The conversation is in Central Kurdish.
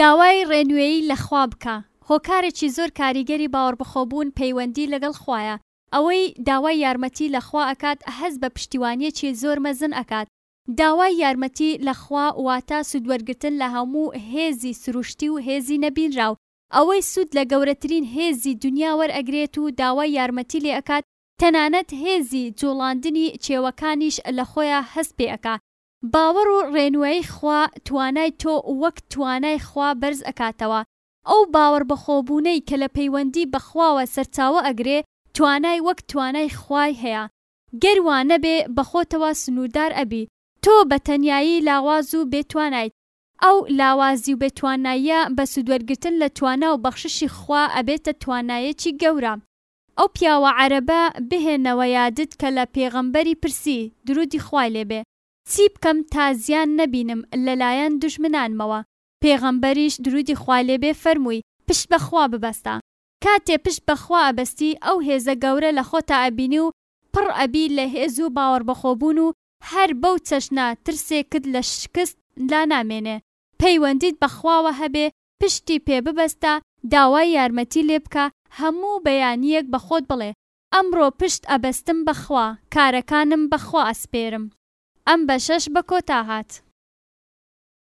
داوای ڕێنوێی لە خوا بکە. هۆکارێکی زۆر کاریگەری باوەڕبخۆبوون پەیوەندی لەگەڵ خوایە، ئەوەی داوای یارمەتی لە خوا ئەکات هەست بە پشتیوانیەکی زۆر مەزن ئەکات، داوای یارمەتی لە خوا واتە سوودوەرگرتن لە هەموو هێزی سروشتی و هێزی نەبینراو، ئەوەی سوود لە گەورەترین هێزی دونیا وەرئەگرێت و داوای یارمەتی لێ ئەکات تەنانەت هێزی جوڵاندنی چێوەکانیش لە خۆیا هەست پێ ئەکا باوەڕ و ڕێنوێی خوا توانای تۆ وەک توانای خوا بەرز ئەکاتەوە، ئەو باوەڕ بەخۆبوونەی کە لە پەیوەندی بە خواوە سەرچاوە ئەگرێ توانای وەک توانای خوای هەیە، گەر وا نەبێ بە خۆتەوە سنووردار ئەبی، تۆ بە تەنیایی لاواز و بێ توانایت، ئەو لاوازی و بێ تواناییە بە سوودوەرگرتن لە توانا و بەخششی خوا ئەبێتە توانایەکی گەورە. ئەو پیاوە عەرەبە بهێنەوە یادت کە لە پێغەمبەری پرسی، درودی خوای لێ بێ، چی بکەم تا زیان نەبینم لەلایەن دوژمنانمەوە، پێغەمبەریش، درودی خوای لێ بێ، فەرمووی، پشت بە خوا ببەستە. کاتێ پشت بە خوا ئەبەستی ئەو هێزە گەورە لە خۆتا ئەبینی و پڕ ئەبی لە هێز و باوەڕبەخۆبوون و هەر بەو چەشنە ترسێکت لە شکست لا نامێنێ، پەیوەندیت بە خواوە هەبێ پشتی پێ ببەستە داوای یارمەتی لێ بکە هەموو بەیانیەک بە خۆت بڵێ ئەمڕۆ پشت ئەبەستم بە خوا کارەکانم بە خوا ئەسپێرم ئەم بەشەش بە کۆتا هات.